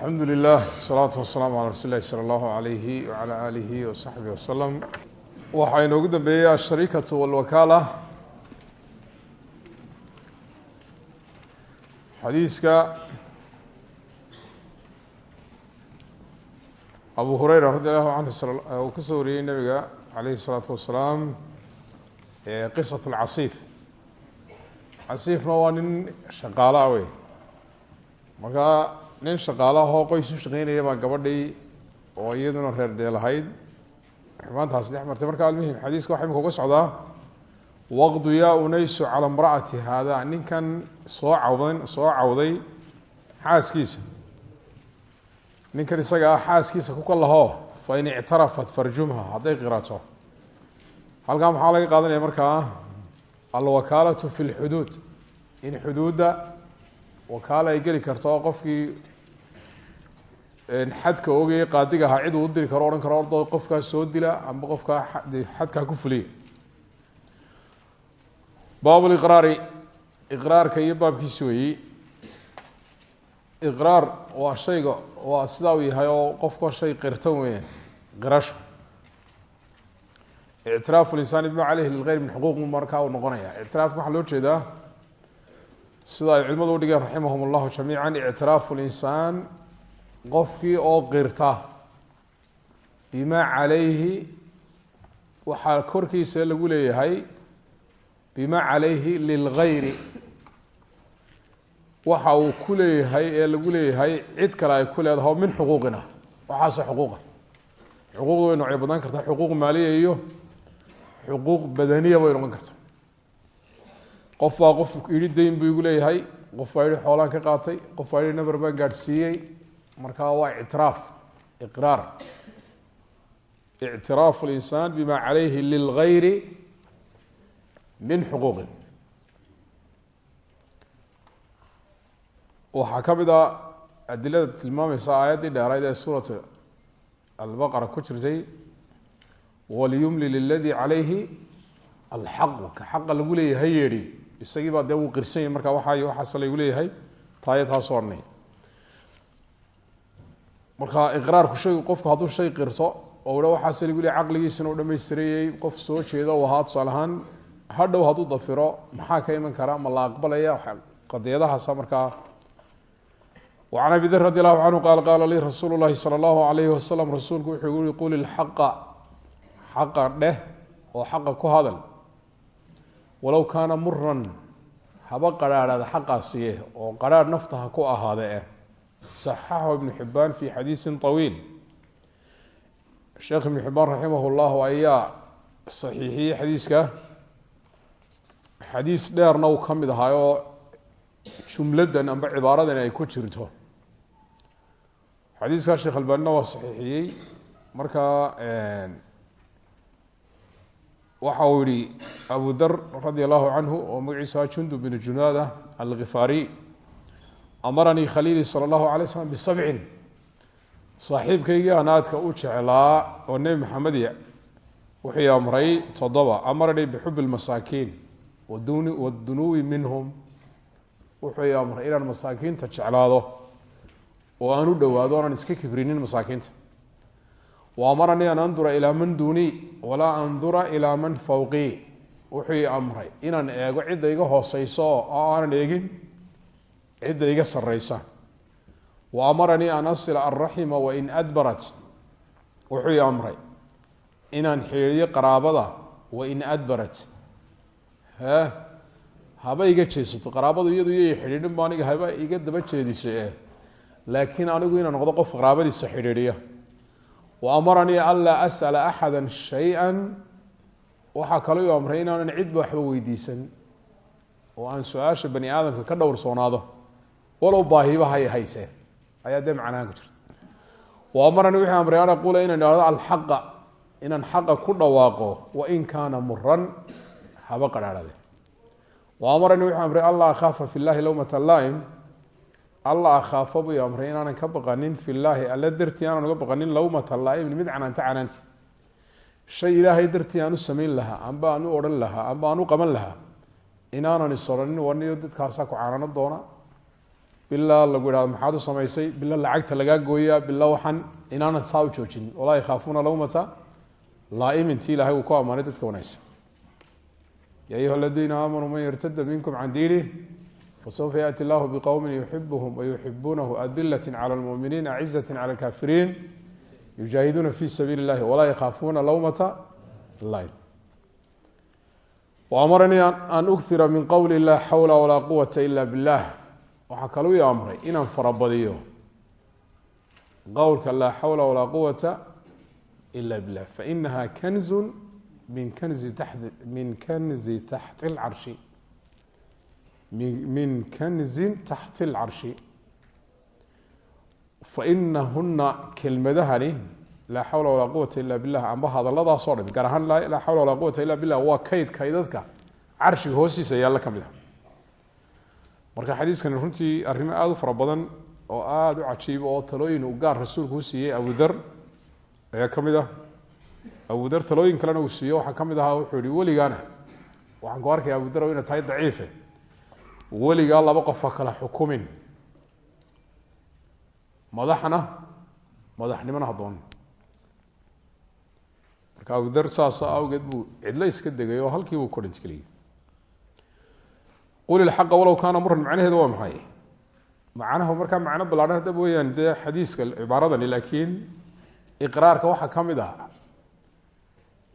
alxamdu lilah salaatu wasalaamu calaa rasuul illahi sala allahu alayhi wacalaa aalihi wasaxbihi wasalam waxaa inoogu dambeeyey asharikatu walwakaala xadiiska abu hureyra radi allahu canhu uu ka soo wariyey nabiga calayhi salaatu wasalaam qisat lcasiif casiifna waa nin shaqaala ah wey markaa nin shaqaalo ahoo qoys u shaqeynaya baa gabadhii oo iyaduna reer dee lahayd xumaantaasi dhex martay marka almuhim xadiiska waxa imika socdaa waqdu yaa unaysu cala imra'ati haada. Ninkan soo cawdan soo cawday xaaskiisa. Ninkan isaga ah xaaskiisa ku kalaho fain ictarafat farjumha hadday qirato halkaa maxaa laga qaadanaya markaa alwakaalatu fi lxuduud in xuduudda wakaalo ay geli karto oo qofkii xadka ogayay qaadiga ahaa cid uu udiri karo odhan karo ordo qofkaa soo dila amba qofkaa xadkaa ku fuliya. Baab liqraari iqraarka iyo baabkiisi weeyi iqraar waa shayga waa sidaa uu yahay oo qofka shay qirto weeyaan qirasho ictiraafu linsaan bima caleyhi lilgeyr min xuquuq markaa uu noqonaya ictiraafka waxaa loo jeedaa sida ay culimadu udhigeen raximahum allahu jamiica ictiraafu linsaan qofkii oo qirta bima calayhi waxaa korkiisa lagu leeyahay bima calayhi lilgayri waxa uu ku leeyahay ee lagu leeyahay cid kale ay ku leedahay min xuquuqina waxaasoo xuquuqa. Xuquuqdu way noocyo badan kartaa xuquuq maaliya iyo xuquuq badaniya way noqon karta qof baa qof yihi dayn buu igu leeyahay. Qof baa yihi xoolaan ka qaatay. Qof baa yihi nabar baan gaadhsiiyey. Markaa waa ictiraaf iqraar. Ictiraafu linsaan bima calayhi lilgayri min xuquuqin. Waxaa ka mid a adilada tilmaamaysa aayaddii dheerayd ee suurat albaqara ku jirtay waliyumli liladii calayhi alxaqu. Ka xaqa lagu leeyahay yeedhi isagiibaa dee wuu qirsanyay marka waxay waxaas laygu leeyahay taaya taasoo odhanay marka iqraarku shay qofku hadduu shay qirto oo dha waxaase lagu leeyahay caqligiisina u dhammaystirayey qof soo jeeda u ahaa tusaale hadhow hadduu dafiro maxaa ka iman kara? Ma la aqbalaya qadeedahaasa markaa. An abi dir radi allahu canhu qaal qaala lii rasuulu llahi sala allahu alayhi wasalam rasuulku wuxuu ui quli lxaqa xaqa dheh oo xaqa ku hadal walow kaana muran haba qarhaadhaada xaqaasiye eh, oo qaraar naftaha ku ahaade eh. Saxaxahu ibnu xibbaan fii xadiisin awiil sheekh ibnu xibbaan raximah llahu ayaa saxiixiyey xadiiska. Xadiis dheerna uu ka mid ahaa oo jumladan amba cibaaradan ay ku jirto. Xadiiskaa sheekh albaanina waa saxiixiyey. Markaa eh, waxa uu yihi abu dar radi allahu canhu oo magaciisa jundub bn junaada ah, alkifaariy amaranii khaliilii sala allahu alay slam bisabcin. Saaxiibkaygii anaadka u jeclaa oo nebi maxamediya wuxuu amray toddoba amaranii bixubi lmasaakiin wadunuwi minhum. Wuxuu amray inaan masaakiinta jeclaado oo aan u dhowaado o iska kibrinin masaakiinta wa amaranii an andura ilaa man duunii walaa andura ilaa man fawqii wuxuu amray inaan eego cidda iga hooseyso oo aanan eegin cidda iga sareysa wa amaranii an asila alraxima wain adbarat. Wuxuu amray inaan xidhiiriyo qaraabada wain adbarat. He haba iga jeesato qaraabadu iyadu iyay xidhiidhin ba aniga haba iga daba jeedisa laakiin anigu inaan noqdo qof qaraabadiisa xidhiidhiya wa amaranii anlaa as'ala axada shay-a waxaa kaloo u amray inaanan cidba waxba weydiisan oo aan su'aasha bani aadamka ka dhowrsoonaado walow baahiba hay hayseen ayaa dee macnahaan ku jirta wa amaranii wuxuu amray an aquula inaan ihahdo alxaqa inaan xaqa ku dhawaaqo wain kaana muran haba qarhaarhade amaranii wuxuu amray alla akhaafa fi alla akhaafa buu amray inaanan ka baqanin fi llaahi alla dartii aanan uga baqanin lowmata laa'imin mid canaanta canaanti. Shay ilaahay dartii aan u samayn lahaa amba aan u odhan lahaa amba aan u qaban lahaa. Inaanan is odhanin waniyo dadkaasaa ku canaano doona. Bila lagu ihahdo maxaad samaysay? Bila lacagta lagaa gooyaa? Bila waxaan inaanan saa u joojinin walaa yakhaafuuna lawmata laaiminti ilahay uu ku ammaanay dadka wanaagsan. Ya ayuha aladiina aamanuu man yartada minkum can fasawfa yaأti اllahu bqowmi yuxibuhum wayuxibuunahu adilati calى اlmuminiina acizati calى اlkafiriin yujaahiduuna fi sabiili اllahi walaa yakhaafuuna lawmata laim amaranii an ukira min qowli laa xawla walaa quwata ila biاllah waxaa kaluu i amray inaan farabadiyo qowlka laa xawla walaa quwata ila bilah fainaha kanzu min kanzi ta min kanzi taxti lcarshi min kanzin taxti اlcarshi fainahuna kelmadahani laa xawla walaa quwata ila bilah amba hadaladaasoo dham gaar ahaan laa xawla walaa quwata ila bilah waa kayd kaydadka carshiga hoostiisa yaalla ka mid a marka xadiiskani runtii arrimo aada u fara badan oo aada u cajiiba oo talooyin uu gaar rasuulku u siiyey abudar ayaa ka mid ah. Abudar talooyin kalena uu siiyo waxaa ka mid ahaa wuxuu yihi weligaana. Waxaan ku arkaya abudar inay tahay weligaa laba qofa kala xukumin. Madaxna madaxnimona hadoon marka abudar saas awgeed buu cidlo iska degay oo halkii buu korintgeliyey qul ilxaqa walow kaana muran macnaheedu waa maxay? Macnaha markaa macno ballaadhan hadda weyaan dee xadiiska cibaaradani laakiin iqraarka waxaa ka mid ah.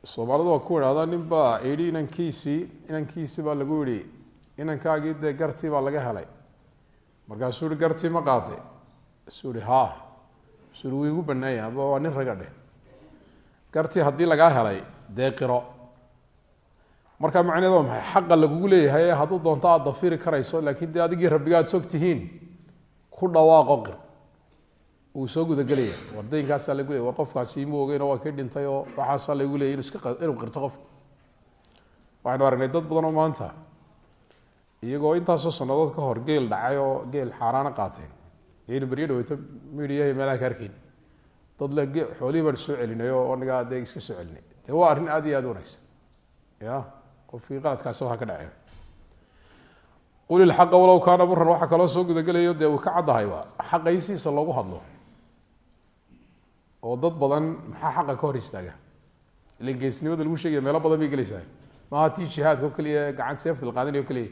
Soomaalidu waa ku idhahda nin baa yidhi inankiisii inankiisi baa lagu yihi inankaagii dee gartii baa laga helay. Markaasuu ihi gartii ma qaade suu ihi ha ihi wuu igu banaanya aba waa nin raga dheh. Gartii haddii lagaa helay dee qiro. Markaa macneed waa maxay? Xaqa lagugu leeyahay hadduu doonto aad dafiri karayso laakiin dee adigii rabbiga aad sog ku dhawaaqo qir. Wuu soo gudagelaya. War daynkaasaa lagu leey war qofkaasi ima ogeyno waa kii dhintay oo waxaasaa lagu leeyay inu qirto qofka waxaynu aragnay dad badan oo maanta iyagoo intaasoo sanadood ka hor geel dhacay oo geel xaaraana qaateen. Iyaynu beryo dhaweyto midiyaha meelaha ka arkayn dad le xoolihii baan soo celinay oo anagaa dee iska soo celinay. Dee waa arrin aad iyo aad wanaagsan. Ya qofkii qaladkaasi waxa ka dhaceen qul ilxaqa walow kaana muran waxaa kaloo soo gudagelayo dee uu ka caddahayba xaqaysiisa loogu hadlo. Oo dad badan maxaa xaqa ka hor istaaga? Ilan geesnimada lagu sheegaya meelo badan bay gelaysaa. Maaha tii jihaadka oo keliya gacanta seefta la qaadanayo o keliya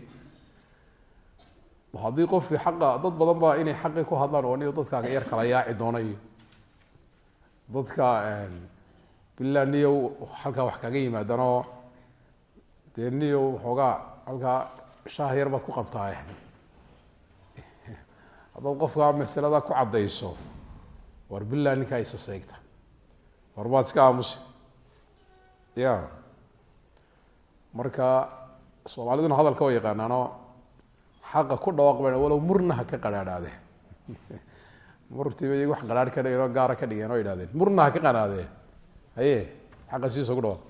haddii qofkii xaqa dad badan baa inay xaqii ku hadlaan oo niyo dadkaaga yar kala yaaci doona iyo dadka bilaa niyow halkaa wax kaga yimaadanoo dee niyow waxoogaa halkaa shaah yar baad ku qabtaaye haddaad qofkaa masalada ku caddayso war bilaa ninkaa isa seegta. War maad iska aamusi. Ya marka soomaaliduna hadalka waa yaqaanaanoo xaqa ku dhawaaq ba walow murna ha ka qadhaadhaade. Murtiiba iyagu wax qadhaar ka dhigeen oo gaara ka dhigeen oo yidhahdeen murna ka qadhaadee. Haye xaqa siisa ku dhawaaq.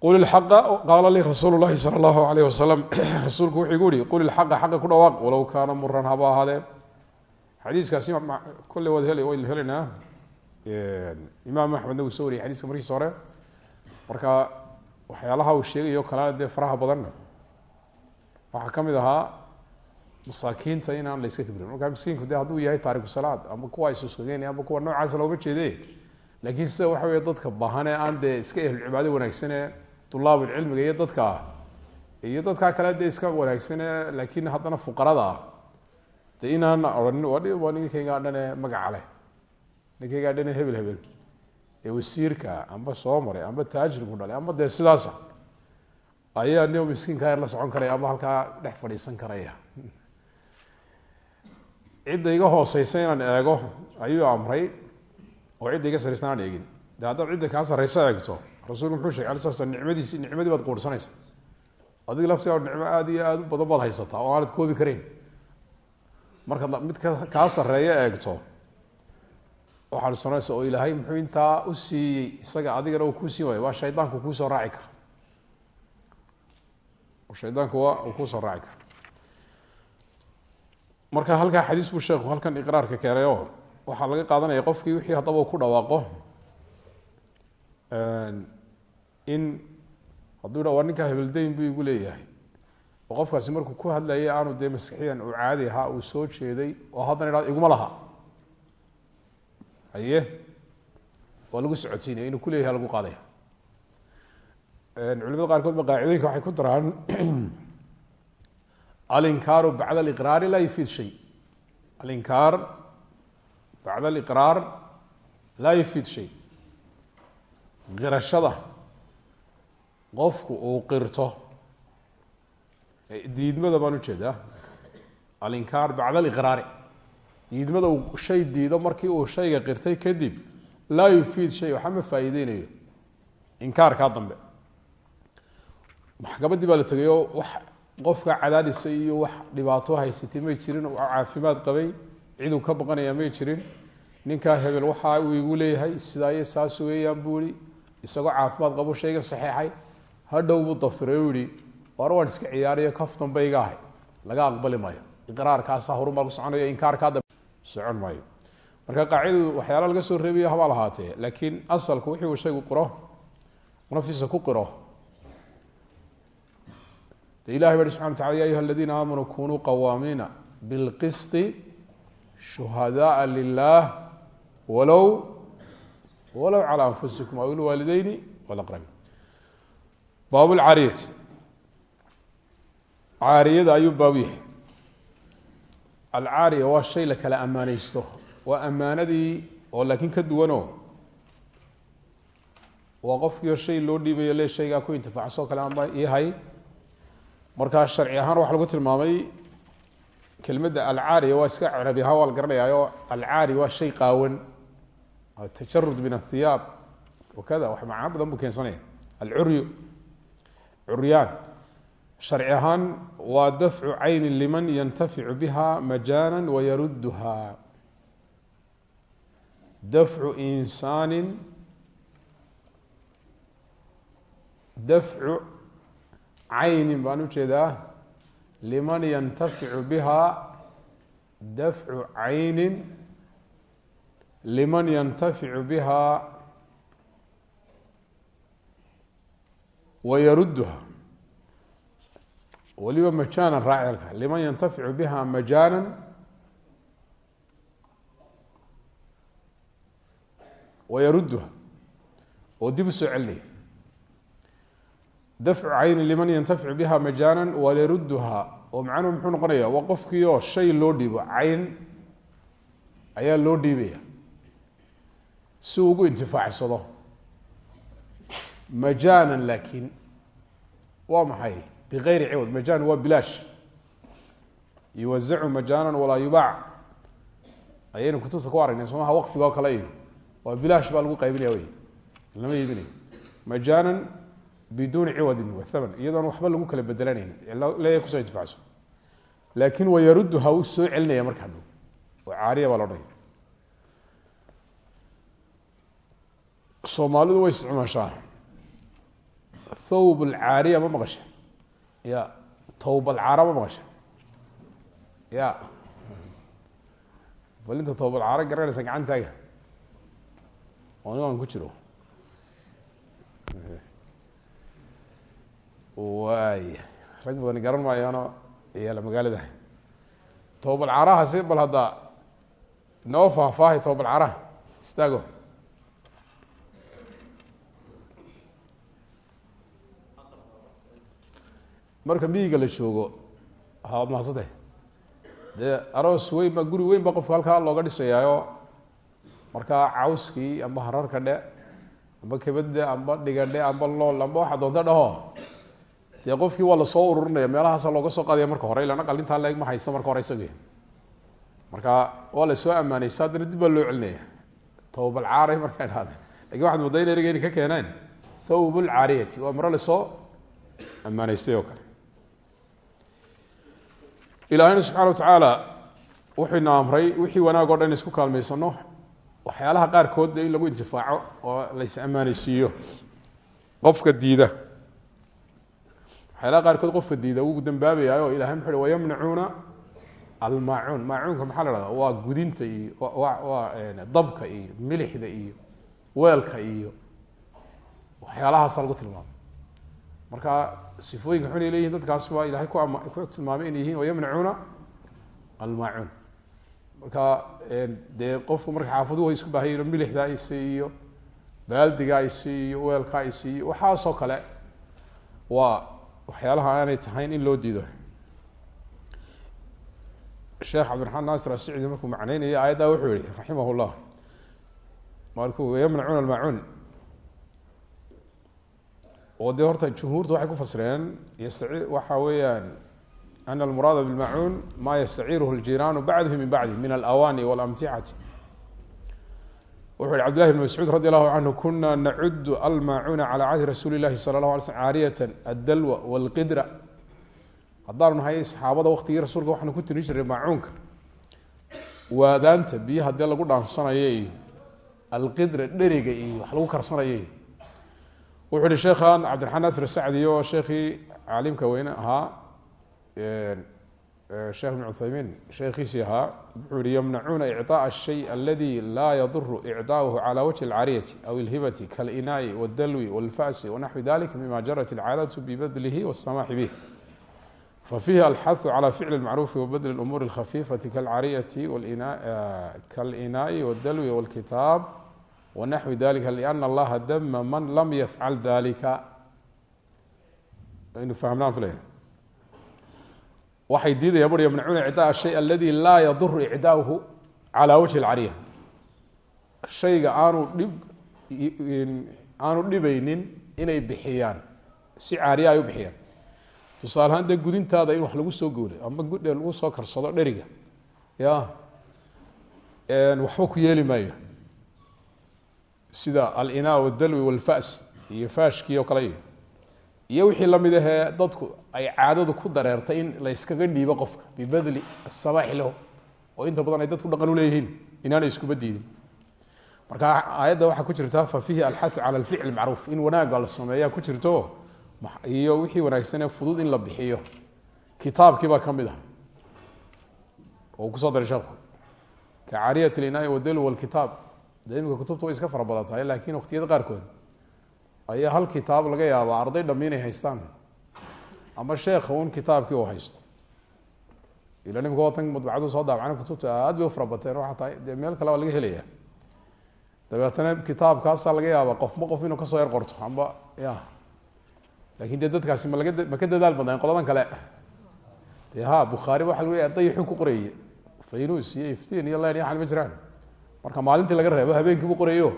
Qul ilxaqa qaala lii rasuulu sala allahu alayh wasalam rasuulku wuxuu igu yihi qul ilxaqa xaqa ku dhawaaq walow kaana muran haba ahaadee xadiiskaasi kolley waad hel waynu helaynaa imaam axmedna wuu soo wariyay xadiiska markiisa hore. Marka waxyaalaha uu sheegayo kalena dee faraha badanna waxaa ka mid ahaa masaakiinta inaan la yska kibrin. Markaa miskiinku de hadduu yahay taariku salaad ama kuwa isuskageen ama kuwa noocaasa looma jeede laakiin sida waxa wey dadka baahane aan dee iska ehlulcibaado wanaagsane tulaabulcilmiga iyo dadka iyo dadkaa kale dee iska wanaagsane laakiin haddana fuqarada ah de inaan ohanin waa ninkaygaa dhane magaca leh. Ninkaygaa dhane hebel hebel. Ee wasiirka amba soo maray amba taajirku dhalay amba dee sidaasa. Ayaa nio miskiinka la socon karaya ama halkaa dhex fadhiisan karaya cidda iga hooseysa inaan eego ayuu amray oo cidda iga saraysa aan eegin. De haddaad cidda kaa sarraysa eegto rasuulku muxuu shegay ala sla slam nicmadiisi nicmadii baad quursanaysa adiga laftigaa nicmo aada iyo aada u badan baad haysataa oo aanad koobi karayn markaad mid ka kaa sarreeyo eegto waxaad sanaysa oo ilaahay muxuu intaa u siiyey isaga adigana uu kuu siin waayo waa shaydaanku kuusoo raaci kara. Shaydaanku waa uu kuusoo raaci kara marka halkaa xadiis buu sheekhu halkan iqraarka keenay oo waxaa laga qaadanaya qofkii wixii haddaba ku dhawaaqo. In hadduu dha waa ninkaa hebeldayn buu igu leeyahay. Oo qofkaasi markuu ku hadlayay aanu dee maskixiyan uu caadi ahaa uu soo jeeday oo haddana idhahdo iguma laha. Haye? Waa lagu socodsiinaya inuu kuleeyahay lagu qaadaya. Culimada qaarkood ba qaacidooyinka waxay ku daraan alinkaaru bacda aliqraari laa yufiid shay. Alinkaar bacda aliqraar laa yufiid shay. Qirashada qofku uu qirto diidmada baan u jeedaa alinkaar bacda aliqraari. Diidmada uu shay diido markii uu shayga qirtay kadib laa yufiid shay waxa ma faa'iideynayo inkaarkaa dambe. Maxkamaddii baa la tegay oo wax qofka cadaadisa iyo wax dhibaato haysatay may jirin oo caafimaad qabay ciduu ka baqanaya may jirin. Ninkaa hebel waxa uu igu leeyahay sidaa saas weeyaan buu ihi isagoo caafimaad qabo shayga saxeexay. Hadhow buu dafiray u war waan iska ciyaariyo kaftan ba iga ahay laga aqbali maayo. Iqraarkaasa horunbaa ku soconaya inkaarkaa dambe socon maayo. Marka qaacidadu waxyaala laga soo reebayo habaa lahaatee laakiin asalku wixii uu shaygu qiro naftiisa ku qiro de ilahay ba subxana watacala ya ayuha aladiina aamanuu kunuu qawaamiina bilqisti shuhadaءa lilah walow walow calى anfusikum aw ilwaalideyni walaqrabiin baab lcaariyati caariyada ayuu baabu yahay. Alcaariya waa shay la kala ammaaneysto waa ammaanadii ka duwanoo. Waa qofkiio shay loo dhiibayo le shaygaa ku intifaacso kale ama yahay markaa sharci ahaan waxaa lagu tilmaamay kelmadda alcaariya waa iska carabi ahaan waa la garanayaayo. Alcaari waa shay qaawan. Tajarud min athiyaab. Wakada wax macno badan buu keensanaya. Alcuryu curyaan. Sharci ahaan waa dafcu cayni liman yantaficu biha majaana wayarudduha dafcu insaani dafcu caynin baan u jeedaa liman yantaficu biha dafcu caynin liman yantaficu biha wayarudduha waliba majaanan raacilka liman yantaficu biha majaanan wayarudduha oo dib u soo celinaya dafcu cayni liman yantaficu biha majaanan wayarudduha oo macnuhu muxuu noqonaya waa qofkii oo shay loo dhiibo cayn ayaa loo dhiibaya si uu ugu intifaacsado. Majaanan laakiin waa maxay? Bigayri ciwad majaan waa bilaash. Yuwazacu majaanan walaa yubaac. Ayaynu kutubta ku aragnay somaha waqfiga oo kale iyo. Waa bilaash baa lagu qaybinaya wey. Lama iibinayo majaanan biduuni ciwadin wa thaman iyadoon waxba lagu kala bedelanayn leeya ku soo intifacso laakiin wayarudduha uu soo celinaya markaa dhow oo caariya baa la odhanaya soomaalidu way isticmaashaa thawb alcaariya ma maqasha ya tawb alcaara ma maqasha ya bal inta tawb alcaara garanaysa gacantaaga oo nimaan ku jiro waaya rag badani garan maayaano yaalla magaalada tawb alcaarahaasi bal hadda noo faahfaahay tawb alcaaraha istaago. Marka miyiga la joogo haad mahadsante dee aroos weyn baa guri weyn baa qofka halkaa looga dhisayaayo. Markaa cawskii amba hararka dhe amba kebadde amba dhigadhe amba lool amba waxa doonta dhaho dee qofkii waa la soo ururinaya meelahaasa looga soo qaadaya marka hore ilana qalintaa leeg ma haysta marka hore isag marka waa la soo ammaanaysa haddana dib baa loo celinaya. Tawbalcaaray markaa idhahdeen laakiin waxad moodaa in ereygeeni ka keeneen thawb lcaariyati waa maro la soo ammaanaystay oo kale. Ilaahayna subxana watacaala wuxuyna amray wixii wanaag o dhan isku kaalmaysano waxyaalaha qaarkood in lagu intifaaco oo lays ammaanaysiiyo. Qofka diida waxyaalaha qaarkood qofka diida wuu dambaabayaayo ilahay muxu uhi wayamnacuuna almaacuun. Maacuunka maxaa la hahda waa gudinta iyo waa dabka iyo milixda iyo weelka iyo waxyaalahaasa lagu tilmaamay marka sifooyinka xun ay leyihin dadkaas waa ilahay ku ama ku tilmaamay inay yihiin wayamnacuuna almaacuun. Marka dee qofku marka xaafaduhu ay isku baahayen milixda ay siiyo baaldiga ay siiyo weelka ay siiyo waxaasoo kale waa waxyaalaha aanay tahayn in loo diido. Sheekh cabdiraxmaan naasir asicdi markuu macneynayay aayaddaa wuxuu yihi raximah llah markuu yamnacuuna almaacuun oo dee horta jumhuurtu waxay ku fasireen waxa weeyaan ana almuraada bilmacuun ma yastaciiruhu ljiraanu bacduhu min bacdi min alawaani walamticati wuxu yihi cbdillahi bn mascuud radi allahu canhu kuna nacudu almaacuuna calى cahdi rasuuli اlahi salى lah alay slm caariyata addalwa wاlqidra haddaanu nahay saxaabada waktigii rasuulka waxaanu ku tirin jiray maacuunka waadaanta biyaha dee lagu dhaansanayo iyo alqidra dheriga iyo wax lagu karsanayo iyo wuxuu yihi sheekhan cabdiraxmaan nasir sacdi oo sheekhii caalimka weyne ahaa sheekh ibn cuthaymiin sheekhiisii ahaa wuxuu yihi yamnacuuna icطaaء الshay aladi laa yaduru icطaؤuhu calى wajhi اlcariyati aw اlhibati kaاlinaai wاdalwi wاlfasi wanaxwi dalika mima jarat اlcaadaة bibadlihi wالsamaxi bih fafiihi alxahu calى ficli اlmacruufi wabadli اlumuuri اlkhafifati kaalcariyati kaاlinaai wاdalwi wاlkitaab wnaxwi dalika lأn allaha dama man lam yafcal dalika aynu fahmnaan filaya waxay diidayaan bui yamnacuuna icdaa shay aladii laa yaduru icdaahu calaa wajhi alcariya. Shayga aanu dhib aanu dhibaynin inay bixiyaan. Si caariya ay u bixiyaan. Tusaale ahaan dee gudintaada in wax lagu soo guulay ama gudhe lagu soo karsado dheriga ya waxba ku yeeli maayo. Sida alinaa wdalwi walfas iyo faashkii oo kale iyo wixii la mid ahee dadku ay caadadu ku dareertay in la yskaga dhiibo qofka bibadli asamaaxi lahu oo inta badan ay dadku dhaqan uleeyihiin inaanay iskuba diidin. Marka aayadda waxaa ku jirta fa fiihi alxahu cala alficli macruuf in wanaagga la sameeyaa ku jirto iyo wixii wanaagsanee fudud in la bixiyo. Kitaabkii baa ka mid ah. Oo ku soo daray sheekhu ka caariyat linaai wadalwi walkitaab dee imika way iska fara badan tahay laakiin waqtiyada qaarkood ayaa hal kitaab laga yaabaa arday dham inay haystaan. Ama sheekha un kitaabkii uu haysto. Ila nimka watan madbacadu soo daabacana kutubta aad bay u fara bateen waxaa tahay dee meel kale baa laga helaya dabeetana kitaabkaasaa laga yaabaa qofba qof inuu ka soo yar qorto amba ya. Lakin dee dadkaasi ma laga ma ka dadaal badnayn qoladan kale. Dee ha bukhaari waxa lagu leeyahay dayixuu ku qorayey. Faynus iyo iftiin iyo len iyo waxan ma marka maalintii laga reebo habeenkiibu qorayo.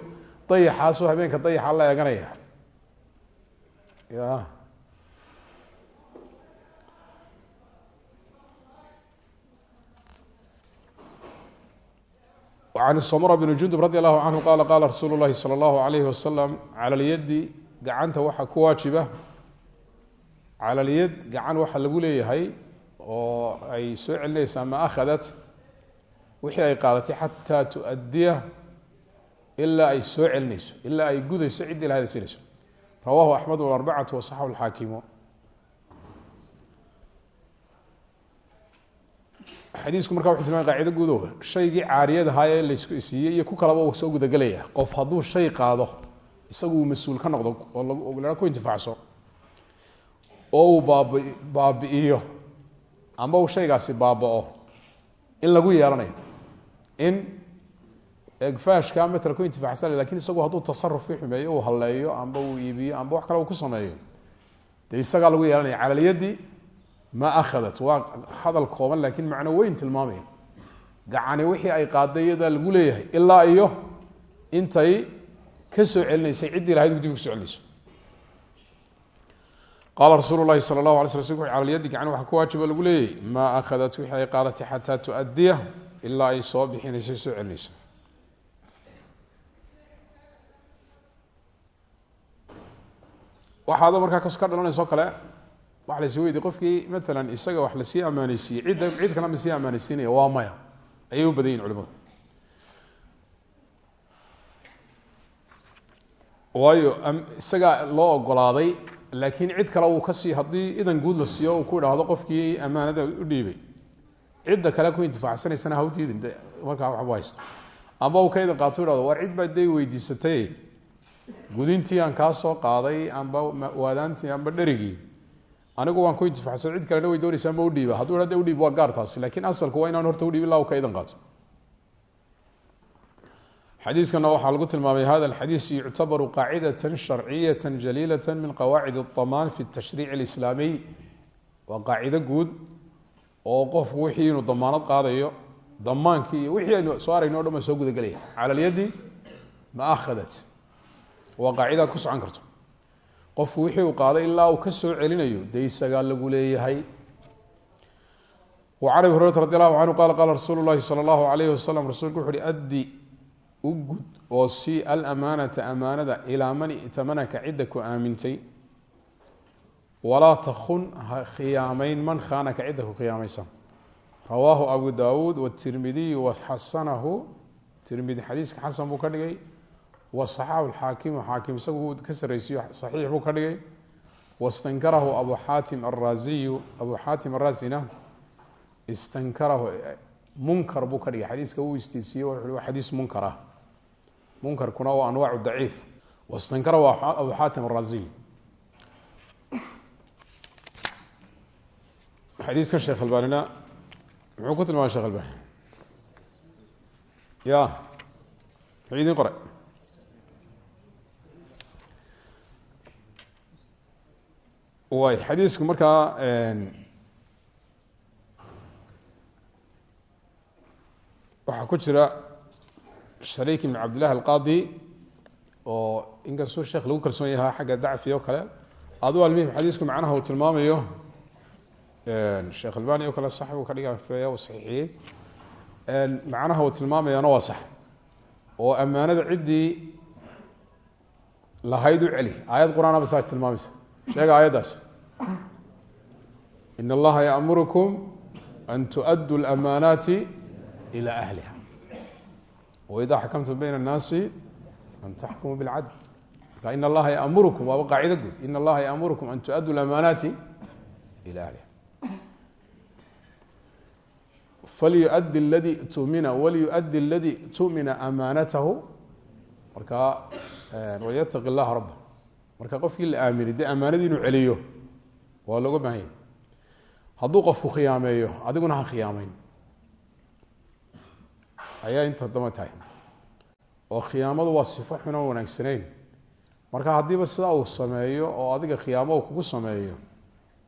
Dayaxaasuu habeenka dayaxa la eeganaya ya an smra bn jundub radi allahu canhu qala qala rasuulu lahi salى اllahu alayh wasalam cala lyadi gacanta waxaa ku waajiba cala lyad gacan waxaa lagu leeyahay oo ay soo celinaysaa ma akhadat wixii ay qaadatay xataa tuadiya ilaa ay soo celinayso ilaa ay gudayso ciddii lahayd ay sinayso rawahu axmed warbacatu wasaxahu lxaakimu xadiisku marka wuxuu tilmaamay qaacido guudo shaygii caariyadahaa ee laysku isiiyey iyo ku kalaba uu soo gudagelaya qof hadduu shay qaado isagu uu mas'uul ka noqdo oo la ku intifaacso. Oo uu baab baabi'iyo. Amba uu shaygaasi baaba'o in lagu yeelanayo. In egfaashka matala ku intifaacsan laakiin isagu hadduu tasarufkii xumeeyo uu halleeyo amba uu iibiyo amba wax kale uu ku sameeyo. Dee isagaa lagu yeelanaya cala lyadi ma akhadat. Waa hadal kooban laakiin macno weyn tilmaamaya. Gacani wixii ay qaaday iyadaa lagu leeyahay ilaa iyo intay ka soo celinaysay ciddii lahayd guddiga kuso celinayso. Qaala rasuulu lahi sala allahu alay sl sl cala lyadi gacani waxaa ku waajiba lagu leeyahay? Maa akhadat wixii ay qaadatay xataa tuadiya ilaa ay soo bixinayso soo celinayso waxaada markaa ka dhalanayso kale waa las weydi qofkii maalan isaga wax la sii ammaaneysiiyey cidda cid kale ma sii ammaaneysiinaya waa maya. Ayay u badan yihiin culimadu. Waayo isagaa loo ogolaaday laakiin cid kale uu ka sii haddii idan guud la siiyo uu ku idhaahdo qofkii ammaanada u dhiibay. Cidda kale ku intifaacsanaysana ha u diidin de markaa waxbu haysta amba uu ka idan qaato idhahdo war cid baa day weydiisatay gudintii aan kaa soo qaaday amba waadaantii amba dherigii anigu waan ku intifacsan cid kalena way doonaysa amba udhiiba hadduu hade udhiib waa gaar taasi lakin asalku waa inaan horta udhiib illa ka idan qaato xadiiskana waxaa lagu tilmaamay hada alxadiis yuctabaru qaacidata sharciyata jaliilata min qawaacid اطamaan fi tashriic اlislaamiy waa qaacido guud oo qofku wixii inuu damaanad qaadayo damaankii iyo wixii aynu soo aragno o dhan baa soo gudagelaya cala lyadi ma ahadat waa qaacidaad ku socon karto. Qofku wixii qaaday ilaa uu ka soo celinayo isagaa lagu leeyahay. Can abi hurayrata radi allahu canhu qala qaala rasuulu llahi sala alayhi wasalam rasuulku wuxu uhi addi u gud oo si alamaanata amaanada ilaa man itamanaka cidda ku aamintay. Walaa takun ha man khaanaka cidda ku khiyaamaysa rawaahu abu dawuud wtirmidiyu waxasanahu tirmidi xadiiska xasan buu ka dhigay wasaxaxu xaakimu xaakim isagu ka saraysiyo saxiix buu ka dhigay. Wastankarahu abu xaatim araasiyu abu xaatim araasina istankarahu munkar buu ka dhigay. Xadiiska uu istiisiye wuxu wa xadiis munkar ah. Munkarkuna waa anwaacu daciif. Wastankarahu abu xaatim araasiy xadiiskan sheekh albanina muxuu ku tilmaamay shekh albani ya idin qoray way. Xadiisku markaa waxaa ku jira shariik ibn cabdillahi alqaadi oo inkastuu sheekh lagu kalsoon yahaa xagga dacfi oo kale. Adu almuhim xadiisku macnaha uu tilmaamayo sheekh albani o kale sax ka dhiga freya u saxiixiyey macnaha uu tilmaamayana waa sax oo ammaanada ciddii lahayd u celi. Aayad qur'aan ba saa tilmaamaysa sheega ayaddaas in allaha yamurukum an tuaduu lamaanaati ilaa ahliha. Waida xakamtum bayna annaasi an taxkumuu bilcadl marka in allaha yamurukum waaba qaacido guud. In allaha yamurukum an tuaduu lamaanaati ila ahliha. Falyuadi ladi tumina walyuadi ladi tumina amaanatahu markaa eh, walyataqi اllaha raba marka qofkii la aaminay dee amaanadii inuu celiyo waa looga baahan yahy hadduu qofku khiyaameeyo adiguna ha khiyaameyn ayaa inta dama tahay. Oo khiyaamadu waa sifo xun oo wanaagsanayn marka haddiiba sidaa uu sameeyo oo adiga khiyaamo uu kugu sameeyo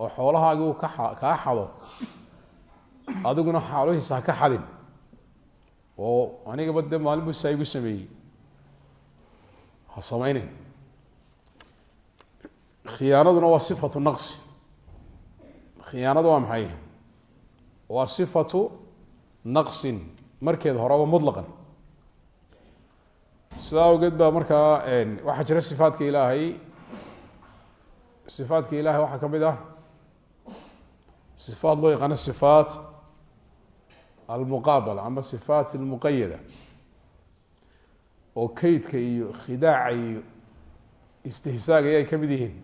oo xoolahaagi uu kaa xado adiguna xaalihiisa ha ka xadin. Oo anigaba dee maalin bu saa igu sameeyey. Ha samayneyn khiyaanaduna waa sifatu naqsi khiyaanadu waa maxay? Waa sifatu naqsin. Markeeda horeba mutlaqan. Sidaa awgeed baa markaa waxaa jira sifaadka ilaahay. Sifaadka ilahay waxaa ka mid ah. Sifaat loo yaqaano sifaat almuqaabala ama sifaat almuqayada oo keydka iyo khidaaca iyo istihsaaga ay ka mid yihiin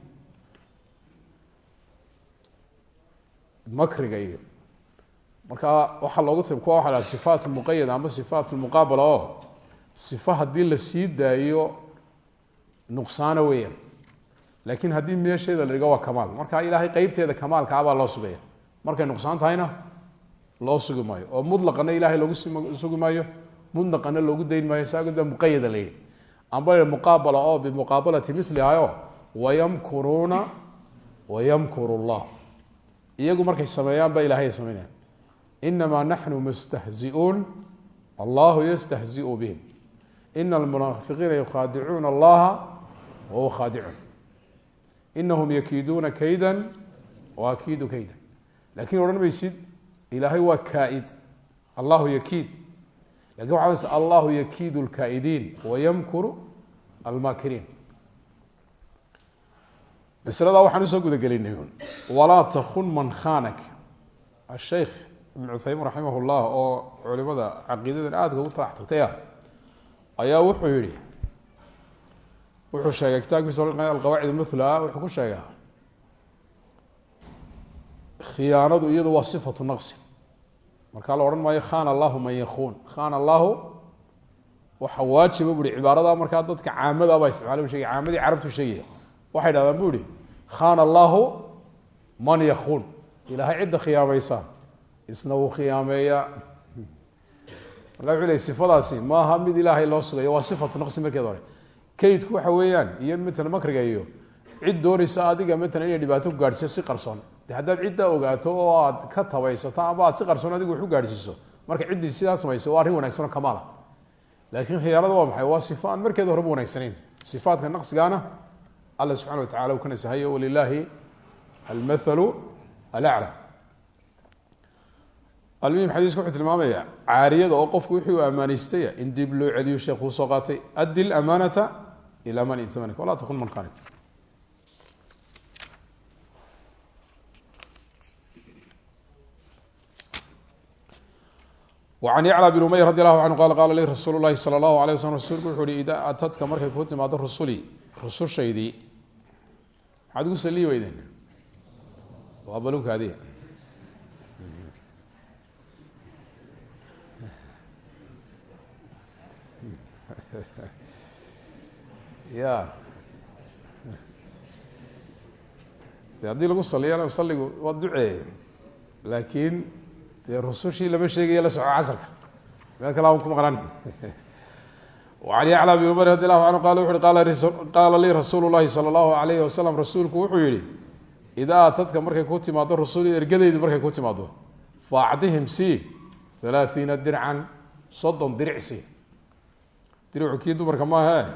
makriga iyo marka waxaa loogu ti kuwa laha sifaat muqayada ama sifaat lmuqaabala oo sifo haddii la sii daayo nuqsaana weeyaan. Laakiin haddii meesheeda la dhigo waa kamaal. Marka ilaahay qeybteeda kamaalka abaa loo sugaya markay nuqsaan tahayna loo sugi oo mutlaqana ilahay loogu sugi maayo loogu dayn maayo. Saagda muqayada la amba muqaabala oo bimuqaabalati milihayo wayamkuruuna wayamkuru llah iyagu markay sameeyaan ba ilahay sameynaya. Inamaa naxnu mustahziuun allahu yastahziu bihim. Ina almunaafiqiina yukhaadicuuna allaha wahuwa khaadicuun inahum yakiiduuna kayda waakiidu kayda laakiin odhan maysid ilaahay waa kaaid. Allahu yakiid. Lakin waxa s allahu yakiidu lkaa'idiin wayamkuru almaakiriin masladaa waxaan u soo gudagelinay walaa takun man khaanak. Asheikh ibn cuthaymin raximah llah oo culimada caqiidadan aadka ugu talax ah ayaa wuxuu yihi wuxuu sheegay kitaabkiisa alqawaacid muthla wuxuu ku sheegaa khiyaanadu iyadu waa sifatu naqsi. Markaa la odhan maayo khana allahu man yakuun khana allahu waxa waajiba bu hi cibaarada dadka caamada baa isticmaala bu shegay caamadii carabtu sheegaya waxay dhahdaan bu ihi khana allahu man yakuun ilaahay cidda khiyaamaysa isna wuu khiyaameeyaa markaa wuxuu ley sifadaasi maaha mid ilaahay loo sugayo. Waa sifatu naqsi markeed weeyaan iyo matala makriga cid doonaysa adiga matala inay dhibaato ku si qarsoon. De haddaad ogaato oo aad ka tabaysato ama aad si qarsoon adigu wax u gaadhsiiso marka ciddii sidaa samaysa waa arrin wanagsan kamaala. Laakiin khiyaanada waa maxay? Waa sifo aan markeeda horeba wanaagsanayn. Sifaadka naqsigaana alla subxana wa tacala uu ka nasahayo walilaahi almathalu alaclى almuhim xadiisku wuxuu tilmaamaya caariyada oo qofku wixii uu amaanaystaya in dib loo celiyo sheekh uu soo qaatay addi lamaanata ila man itamanaka walaa takun man khaanib وعن يعلى بن أمية رضي الله عنه qال qاla lii rasuul الlahi slى الlaه عليه وsلم rasuulku wuxu uhi idaa atadka markay ku timaado rusulii rusushaydii maxaad igu saliyi weydeen waa balunkaadiya ya de haddii lagu saliyana saligu waa duceeye laakiin dee rusushii lama sheegaya la soco casarka meel kale an ku maqnan an yaclى abi cumar radi allahu canhu qala wuxu uhi qaala lii rasuulu llahi sala allahu alayhi wasalam rasuulku wuxuu yihi idaa atadka markay ku timaado rasuuli ergadaydu markay ku timaado faacdihim sii halaathiina dircan soddon diric sii diricu kii dumarka maahae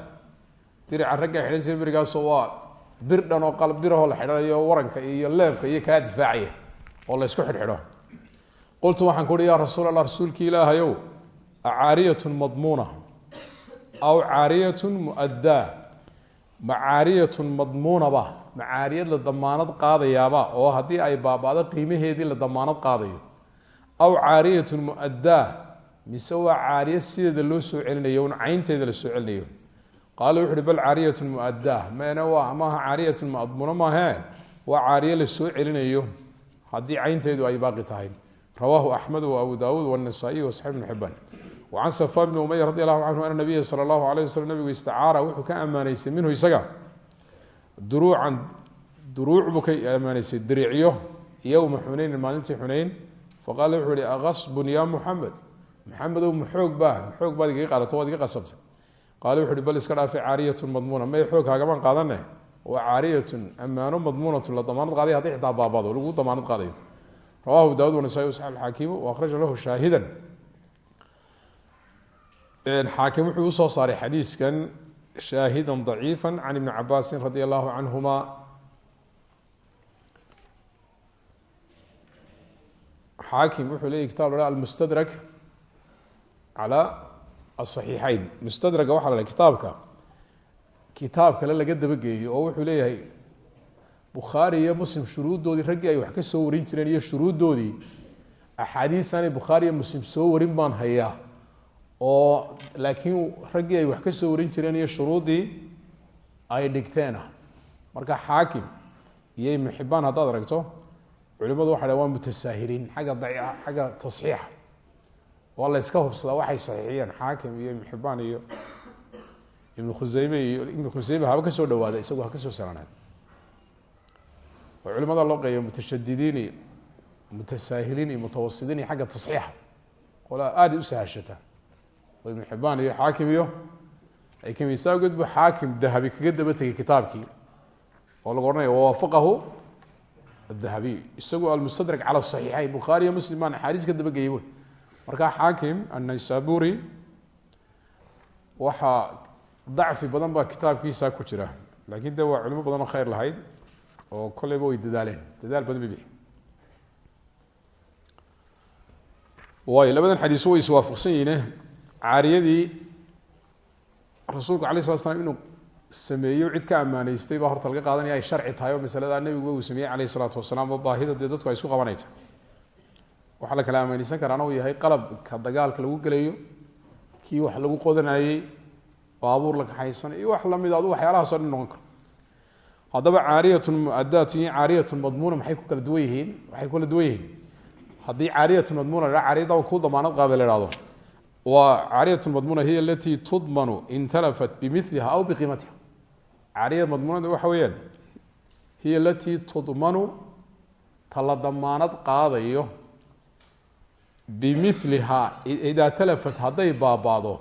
dirica ragga xidhan jira berigaasoo waa bir dhan oo qalbirahoo la xidhanayo waranka iyo leebka iyo kaa difaacaya oo la ysku xidhxidho qultu waxaan ku uhi yaa rasuul rasuulkii ilaahayow acaariyatun madmuuna aw caariyatun muaddaa ma caariyatun madmuunaba ma caariyad la damaanad qaadayaaba oo haddii ay baaba'do qiimaheedii la damaanad qaadayo aw caariyatun muaddaa mise waa caariya sideeda loo soo celinayo un caynteeda la soo celinayo qaala wuxu bal caariyatun muaddaa mene waa maaha caariyatun madmuuna maahe waa caariye la soo celinayo haddii caynteedu ay baaqi tahay rawaahu axmed wa abu daawuud wanasaa-iy wasaxib bn xibaan wacan safaan bni umaya radi allahu canhu ana nabiya sala allahu alayh waslm nabigu istacaara wuxuu ka ammaanaysay minhu isaga. Duruucan duruuc buu ka ammaanaysay diriicyo yowma xunaynin maalintii xunayn faqaala wuxuu ihi akasbun ya muxamed maxamedow maxoog baa maxoog baad igaga qaadato waad iga qasabtay. Qaala wuxu uhi bal iska dhaafay caariyatun madmuuna. May xoog hagamaan qaadane waa caariyatun ammaano madmuunatun la damaanad qaaday hadday xitaa baabado lagu damaanad qaadayo. Rawahu daawud wanasaai wasaxib alxaakimu waahraja lahu shaahidan xaakim wuxuu usoo saaray xadiiskan shaahida ضaciifa can ibni cabaasin radi allahu canhuma xaakim wuxuu leeyay kitab la almustadrak calى aصaxiixeyn mustadraga waxa la ha kitaabka kitaab kale laga dabageeyo oo wuxuu leeyahay bukhaari iyo muslim shuruuddoodii raggii ay wax ka soo warin jireen iyo shuruuddoodii axaadiistaanay bukhaari iyo muslim soo warin baan hayaa oo laakiin raggii ay wax ka soo warin jireen iyo shuruuddii ay dhigteena marka xaakim iyo ibnu haddaad aragto culimadu waxa dha waa mutasaahiriin xagga xagga tasxiixa. Waa la yska hubsadaa waxay saxiixiyeen. Xaakim iyo ibnu iyo ibnu khuseyme iyo ibnu khuseyme haba ka soo dhawaada isagu ha ka soo salanaan oo culimada loo qeeya mutashadidiin iyo mutasaahiliin iyo mutawasidiin iyo xagga tasxiixa. Qolaa aada u sahashata oo ibnu xibaan iyo xaakim iyo awgeed bu xaakim dahabi kaga daba tegay kitaabkii oo lagu odhanaya wawaafaqahu adahabiy isagu almustadrak cala saxiixeyn bukhaari iyo muslim baan axaadiis ka dabageyay bu marka xaakim annaysaburi waxaa dacfi badan baa kitaabkiisa ku jira laakiin de waa culimo badan oo khayr lahayd oo kolleyba way dadaaleen dadaal badan bay bixi. Waayo labadan xadiiso way iswaafaqsan yihiine caariyadii rasuulku alay slat slam inuu sameeyo cid ka amaaneystay baa horta laga qaadanaya ay sharci tahay oo masalada nebiguba uu sameeyey alayh isalaatu wasalaam oo baahida dadku ay isku qabanayta waxaa la kala amaaneysan karaana uu yahay qalabka dagaalka lagu gelayo kii wax lagu qodanayey baabuur la kaxaysan iyo wax la mid adu waxyaalahaasoo dhan noqon karo. Haddaba caariyatun muadaat iyo caariyatun madmuuna maxay ku kala duwan yihiin? Waxay ku duwan yihiin. Haddii caariyatun madmuuna la caariyada ku damaanad qaada la ihahdo waa caariyat madmuuna hiy alatii tudmanu in talafat bimiliha aw biqiimatiha. Caariyada madmuunada waxa weeyaan hiy alatii tudmanu ta la damaanad qaadayo bimilihaa idaa talafat hadday baabaado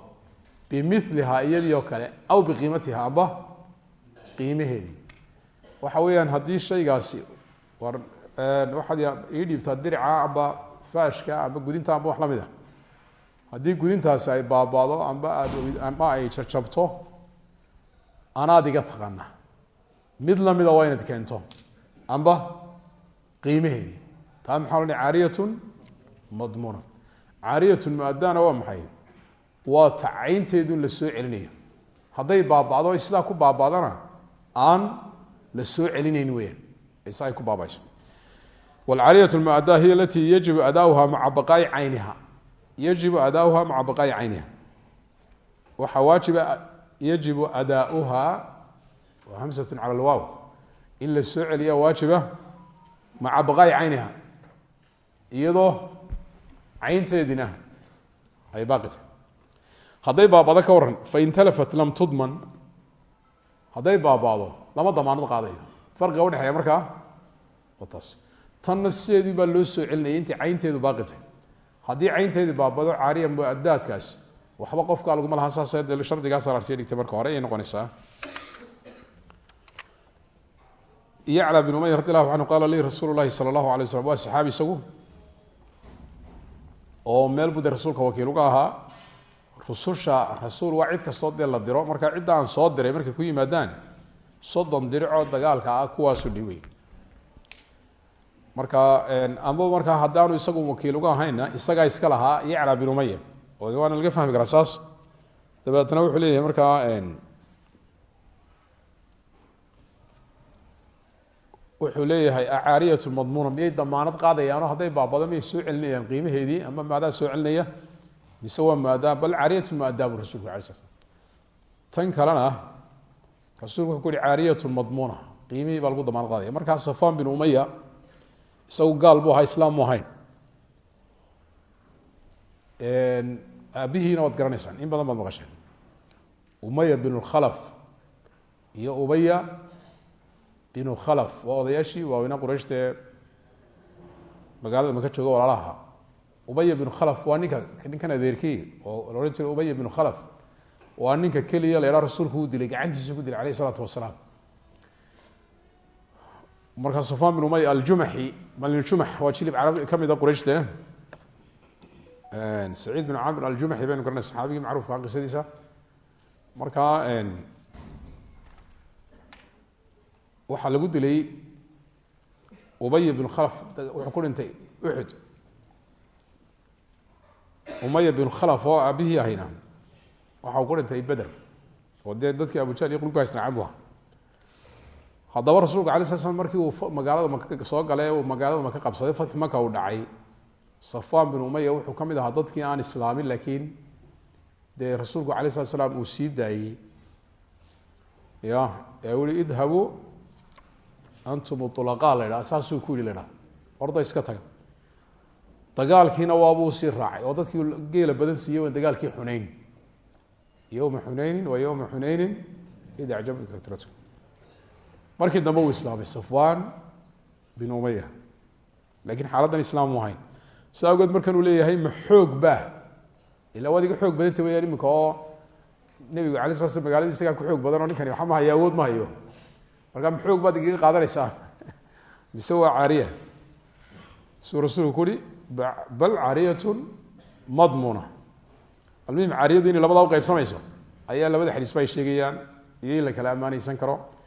bimilihaa iyadii oo kale aw biqiimatiha amba qiimaheedii. Waxa weeyaan haddii shaygaasi war waxaad ii dhiibtaa dirica amba faashka amba gudinta amba wax la mid a haddii gudintaasi ay baabaado amba aad amba ay jajabto anaad iga taqaana mid lamida waa inaad keento. Amba qiimaheedii. Taa maxaa lo caariyatun madmuuna. Caariyatun muadana waa maxay? Waa tacaynteedu la soo celinayo hadday baabacdo sidaa ku baabaadana aan la soo celinayn weyaan sa ay ku baabayso wlcaariyat lmuadaa hiy alatii yajibu adaauha maca baqaa'i cayniha yajibu adaauha maca baqaa'i cayniha waxaa waajiba yajibu adaauha wa hamsatu cala lwaaw in la soo celiya waajiba maca baqaa'i cayniha iyadoo caynteedina ay baaqi tahay hadday baabado ka waran fain talafat lam tudman hadday baabaado lama damaanad qaadayo farqiga udhexeeya markaa waa taas tanna sideedii baa loo soo celinaya intii caynteedu baaqi tahay haddii caynteedii baabado caariya muadaadkaas waxba qofkaa laguma laha saas de shardigaas araarsiya dhigtay marka hore ayay noqonaysaa. Yacla bin umaya radi canhu qaala lii rasuulu lahi sala allahu alay slam waa saxaabi oo meel buu rasuulka wakiil uga ahaa. Rususha rasuul waa cid kastoo dee la diro marka cidda soo diray markay ku yimaadaan soddon diricoo dagaalka ah kuwaasu dhiwey marka amba markaa haddaanu isagu wakiil uga ahayna isagaa iska lahaa yacla bin umaya waana laga fahmi karaa saas. Dabeetna wuxuu leeyahay markaa wuxuu leeyahay acaariyat madmuuna miyay damaanad qaadayaano hadday baabado miyay soo celinayaan qiimaheedii ama maadaa soo celinaya? Mise waa maadaa bal caariyat maadaa bu rasulku ala sl tan kalena rasulku wuxuu ku uhi caariyat madmuuna qiimihii baa lagu damaanad qaadaya. Markaa safaan bin umaya isagu gaal bu ahaa islaam mu ahayn aabihiina waad garanaysaan in badan baad maqasheen. Umaya bin khalaf iyo ubaya binu waa odayaashii waaweyna qurayshtae magaalada maka jooga walaalaha. Ubaya binu waa ninka ninkan adeerkii oo la jiray ubaya binu waa ninka keliya la idhaa rasuulku uu dilay gacantiisa ku dilay alayh isalaatu wasalaam. Marka safan bin umaya aljumaxi maljumax waa jilib carabi ka mida qurayshte saciid bin camr aljumaxi baynu garanay saxaabigii macruufka qisadiisa markaa waxaa lagu dilay ubaya bin khalaf wuxuu ku dhintay uxud umaya bin khalaf oo aabihii ahayna waxa uu ku dhintay beder oo dee dadkii abujahl iyo qulubka aha haddaba rasuulka alay sla slam markii uu magaalada maka soo galay uu magaalada maka qabsaday fatxu maka uu dhacay. Safaan bin umaya wuxuu ka mid ahaa dadkii aan islaamin laakiin dee rasuulku alay slat slaam uu sii daayey. Ya ee ui idhabuu antum ulaqaa la ydhaha saasuu ku yihi la ydhaha orda iska taga. Dagaalkiina waabuu sii raacay oo dadkii geela badan siiyey waa dagaalkii xunayn. Yowma xunaynin wa yowma xunaynin id acjabka katratu markii dambe uu islaamay safwan bin umaya lakiin xaaladdan islaam mu ahayn. Sa awgeed markan uu leeyahay ma xoog ila waad xoog badanta weyaan iminka oo nebigu alay sla slam magaaladi isagaa ku xoog badan oo ninkani waxa ma hayo awood ma hayo. Markaa ma baad igaga qaadanaysaa? Mise waa caariya? Suu rasuulku bal caariyatun madmuna. Almuhim caariyadu inay labadaa uqeybsamayso ayaa labada xadiisba ay sheegayaan iyo in la kala ammaanaysan karo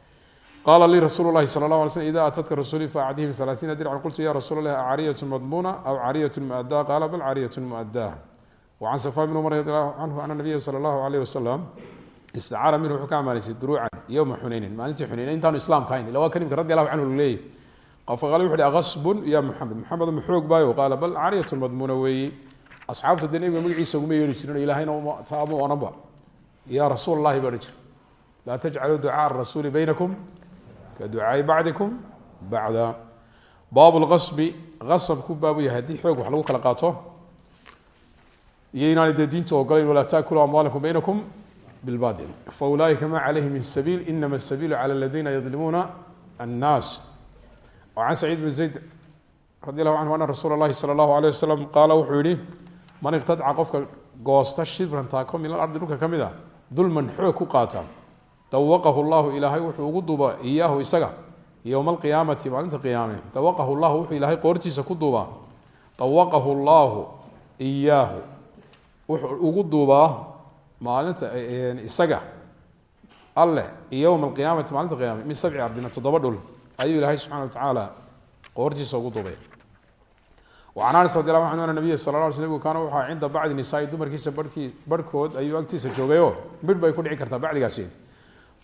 qala lii rasuul lahi sal la ala slm ida atadka rasuuli faacdihim alaaiina dircan qultu ya rasuul lah acariyat madmuna aw cariyat muada qala bal cariyat muada wacan safan bin umar radi allahu canhu ana nabiya sala allahu alayh wasalam istacaara minhu wuxuu ka amaanaysay duruucan yowma xunaynin maalintii xunayn intaanu islaamka hayn ila waa kanimka radi allahu canhu leeyay faqala wuxu uhi agasbun ya muxamed muxamed ma xoog baayo qaala bal cariyat madmuna weeyi asxaabta dee nebiga magaciisa uguma yeeri jirin ilahayna taamu onanba ya rasuul allahi ba odhan jira laa tajcaluu ducaa rasuuli baynakum kaducaai bacdikum bacda baab lqasbi qasabku baabu yahay haddii xoog wax lagu kala qaato iyo inaanay dee diintu ogolayn walaa taakulu amwaalakum baynakum bilbail faulaaika ma calayhi min sabiil inama sabiilu cala aladiina yadlimuuna annaas an saciid bn zayd radi allahu canhu ana rasuula lahi sala allahu aleyh wasalam qaala wuxuu yihi man iqtadca qofka goosta shibran taako min alardi dhulka ka mid a dulman xoog ku qaata dawaqahu llahu ilaahay wuxuu ugu duuba iyaahu isaga yowma alqiyaamati maalinta qiyaame. Dawaqahu llahu wuxuu ilaahay qoortiisa ku duubaa. Dawaqahu llaahu iyaahu wuxuu ugu duubaa maalinta isaga alleh yowma alqiyaamati maalinta qiyaame min sabci ardina toddoba dhul ayuu ilaahay subxana wa tacaala qoortiisa ugu duubay. An anas radi allahu anhu ana nabiya sala la sl nbigu kaana wuxuu aha cinda bacdi nisaai dumarkiisa barhkood ayuu agtiisa joogayoo midh bay ku dhici kartaa bacdigaasi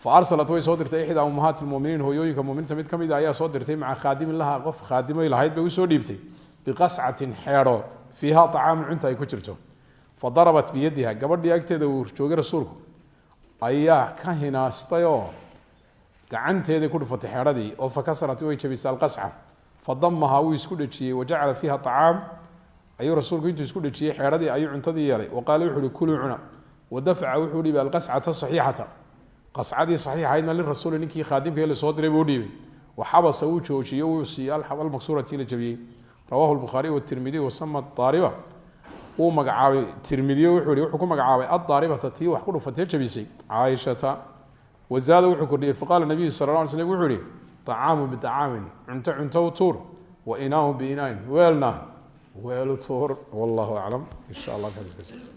fa arsalat way soo dirtay ixdaa ummahaati lmuminiin hooyooyinka muminiinta mid ka mid a ayaa soo dirtay maca khaadimin laha qof khaadimoy lahayd bay u soo dhiibtay biqascatin xeedho fiiha acaamun cunta ay ku jirto fa darabat biyadiha gabadhii agteeda uu joogay rasuulku ayaa ka hinaastayoo gacanteeday ku dhufatay xeedhadii oo fa kasarat way jabisay alqasca fadamaha wuu isku dhejiyey wajacala fiiha acaam ayuu rasuulku intuu isku dhejiyey xeedhadii ayuu cuntadii yeelay wa qaala wuxu uhi kuluu cuna qascadii saxiixaydna lirasuuli ninkii khaadimka la soo diray buu dhiibay. Waxabasa wuu joojiye wuu siiyey almaqsuurati la jabiyey. Rawahu lbukhaariy watirmidiy wasama daariba wuu magacaabay tirmidiyo wuxuu hi wuxuu ku magacaabay addaaribata tii wax ku dhufatee jabisay. Caaishata wazaada wuxuu kordhiyey faqaala nabiyu sala la slm wuxuu ihi acaamu bicaamin cunto cunto tuur wainaahu biinaain weelna weelu tuur. Wallahu aclam insha allah